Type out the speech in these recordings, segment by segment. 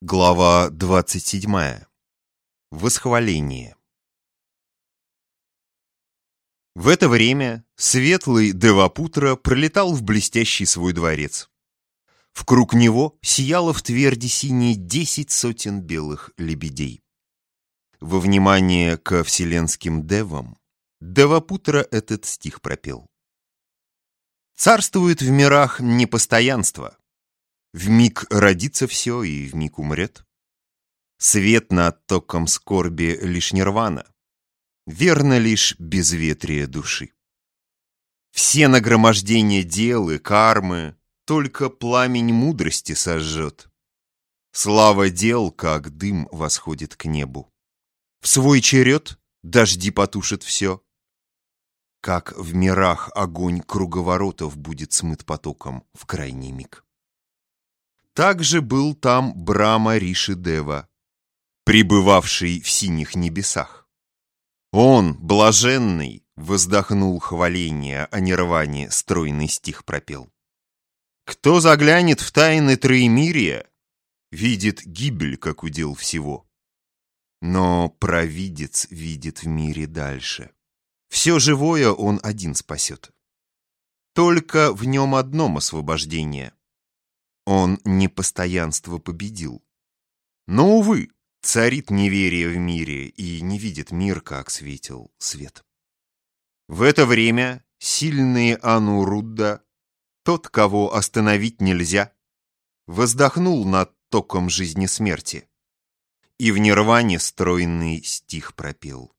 Глава 27. Восхваление. В это время светлый Девапутра пролетал в блестящий свой дворец. В круг него сияло в тверди синие десять сотен белых лебедей. Во внимание ко вселенским девам Девапутра этот стих пропел. Царствует в мирах непостоянство, в миг родится все и в миг умрет. Свет над током скорби лишь нирвана, Верно лишь безветрие души. Все нагромождения дел и кармы Только пламень мудрости сожжет. Слава дел, как дым, восходит к небу. В свой черед дожди потушат все. Как в мирах огонь круговоротов будет смыт потоком в крайний миг. Также был там Брама Ришидева, пребывавший в синих небесах. Он, блаженный, воздохнул хваление, о нирване стройный стих пропел. Кто заглянет в тайны Троемирия, видит гибель, как удел всего. Но провидец видит в мире дальше. Все живое он один спасет. Только в нем одном освобождение. Он непостоянство победил. Но, увы, царит неверие в мире и не видит мир, как светил свет. В это время сильный Анурудда, тот, кого остановить нельзя, воздохнул над током жизни смерти и в нирване стройный стих пропел.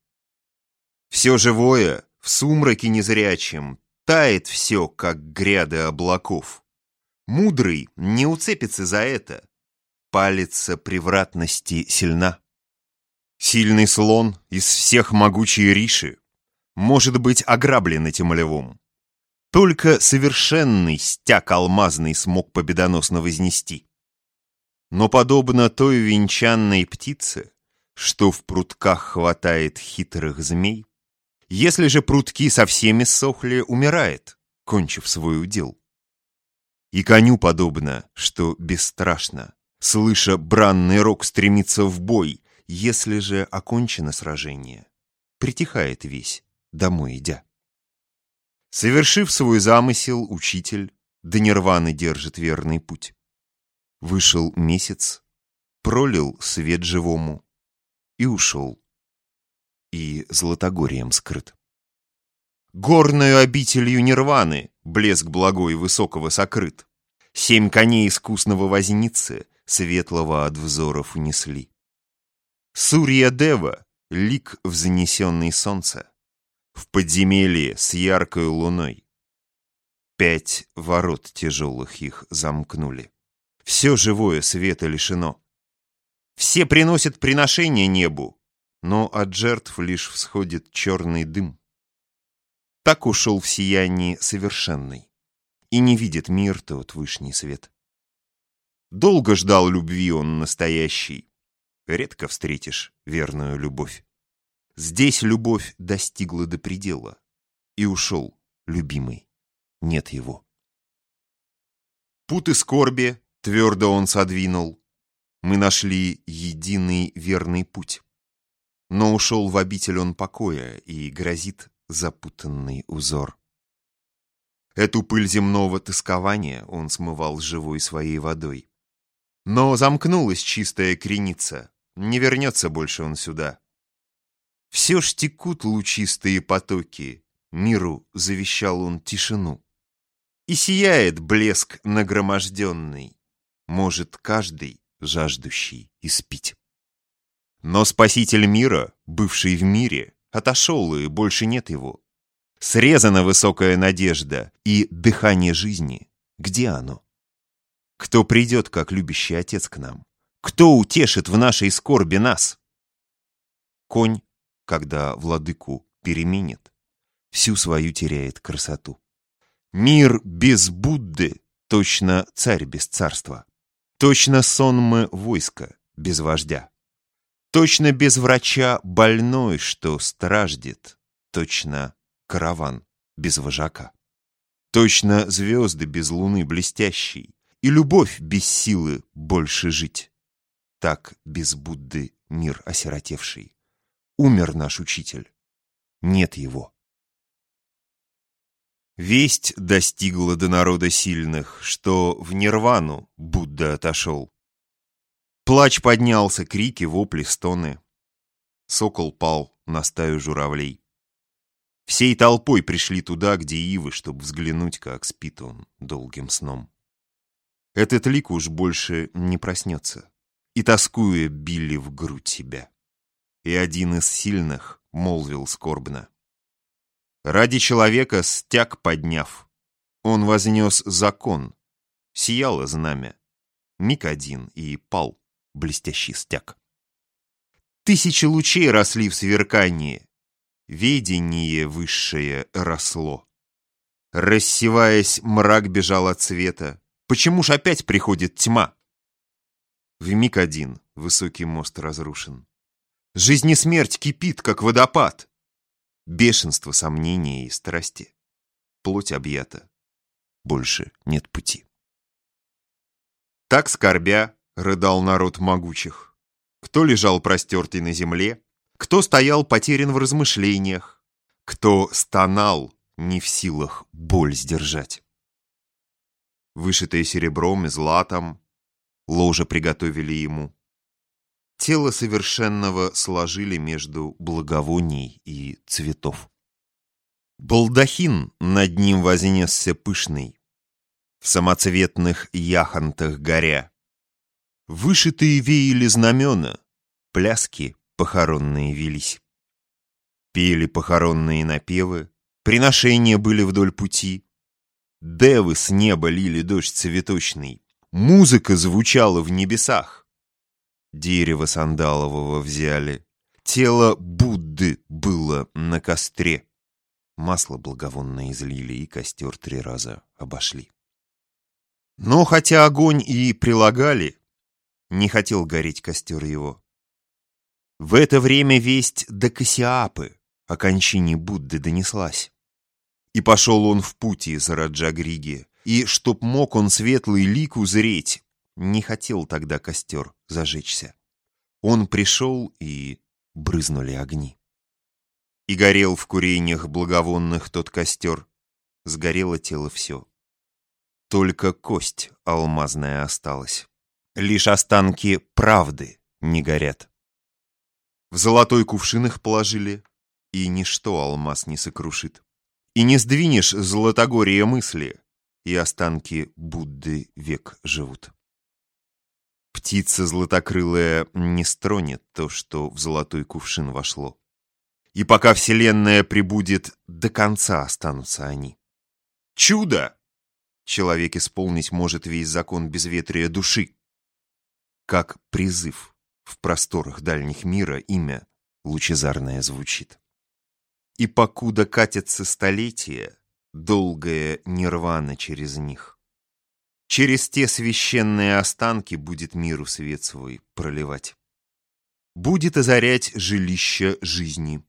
Все живое в сумраке незрячем тает все, как гряды облаков. Мудрый не уцепится за это. Палица превратности сильна. Сильный слон из всех могучей риши может быть ограблен этим львом. Только совершенный стяг алмазный смог победоносно вознести. Но подобно той венчанной птице, что в прутках хватает хитрых змей, если же прутки совсем иссохли, умирает, кончив свой удел. И коню подобно, что бесстрашно, слыша бранный рог стремится в бой, если же окончено сражение, притихает весь, домой идя. Совершив свой замысел, учитель до нирваны держит верный путь. Вышел месяц, пролил свет живому и ушел, и златогорием скрыт. Горною обителью нирваны блеск благой высокого сокрыт. Семь коней искусного возницы светлого от взоров унесли. Сурья Дева — лик в занесенный солнце, в подземелье с яркой луной. Пять ворот тяжелых их замкнули. Все живое света лишено. Все приносят приношения небу, но от жертв лишь всходит черный дым. Так ушел в сиянии совершенный, и не видит мир тот вышний свет. Долго ждал любви он настоящий, редко встретишь верную любовь. Здесь любовь достигла до предела, и ушел, любимый, нет его. Путы скорби твердо он содвинул, мы нашли единый верный путь. Но ушел в обитель он покоя, и грозит запутанный узор. Эту пыль земного тоскования он смывал живой своей водой. Но замкнулась чистая креница, не вернется больше он сюда. Все ж текут лучистые потоки, миру завещал он тишину. И сияет блеск нагроможденный, может каждый жаждущий испить. Но спаситель мира, бывший в мире, отошел, и больше нет его. Срезана высокая надежда и дыхание жизни. Где оно? Кто придет, как любящий отец к нам? Кто утешит в нашей скорби нас? Конь, когда владыку переменит, всю свою теряет красоту. Мир без Будды точно царь без царства. Точно сонмы войска без вождя. Точно без врача больной, что страждет. Точно караван без вожака. Точно звезды без луны блестящей. И любовь без силы больше жить. так без Будды мир осиротевший. Умер наш учитель. Нет его. Весть достигла до народа сильных, что в нирвану Будда отошел. Плач поднялся, крики, вопли, стоны. Сокол пал на стаю журавлей. Всей толпой пришли туда, где ивы, чтобы взглянуть, как спит он долгим сном. Этот лик уж больше не проснется, и, тоскуя, били в грудь себя. И один из сильных молвил скорбно. Ради человека стяг подняв, он вознес закон, сияло знамя, миг один и пал блестящий стяг. Тысячи лучей росли в сверкании, ведение высшее росло. Рассеваясь, мрак бежал от света. Почему ж опять приходит тьма? В миг один высокий мост разрушен. Жизнь и смерть кипит, как водопад. Бешенство, сомнения и страсти. Плоть объята. Больше нет пути. Так скорбя рыдал народ могучих. Кто лежал простертый на земле, кто стоял потерян в размышлениях, кто стонал, не в силах боль сдержать. Вышитое серебром и златом, ложе приготовили ему. Тело совершенного сложили между благовоний и цветов. Балдахин над ним вознесся пышный, в самоцветных яхонтах горя. Вышитые веяли знамена, пляски похоронные велись. Пели похоронные напевы, приношения были вдоль пути. Девы с неба лили дождь цветочный, музыка звучала в небесах. Дерево сандалового взяли. Тело Будды было на костре. Масло благовонное излили и костер три раза обошли. Но хотя огонь и прилагали, не хотел гореть костер его. В это время весть до Кассиапы о кончине Будды донеслась. И пошел он в путь из Раджагриги, и, чтоб мог он светлый лик узреть, не хотел тогда костер зажечься. Он пришел, и брызнули огни. И горел в курениях благовонных тот костер. Сгорело тело все. Только кость алмазная осталась. Лишь останки правды не горят. В золотой кувшин их положили, и ничто алмаз не сокрушит. И не сдвинешь золотогорие мысли, и останки Будды век живут. Птица златокрылая не стронет то, что в золотой кувшин вошло. И пока вселенная прибудет, до конца останутся они. Чудо! Человек исполнить может весь закон безветрия души. Как призыв в просторах дальних мира имя лучезарное звучит. И покуда катятся столетия, долгая нирвана через них. Через те священные останки будет миру свет свой проливать. Будет озарять жилище жизни.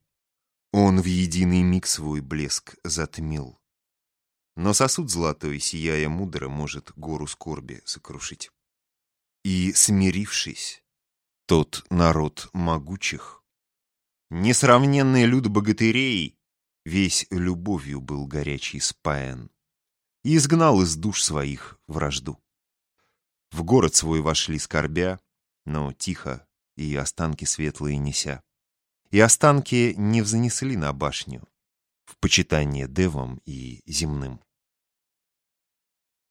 Он в единый миг свой блеск затмил. Но сосуд золотой, сияя мудро, может гору скорби сокрушить. И, смирившись, тот народ могучих, несравненный люд богатырей, весь любовью был горячий спаян и изгнал из душ своих вражду. В город свой вошли скорбя, но тихо и останки светлые неся. И останки не взнесли на башню в почитание девам и земным.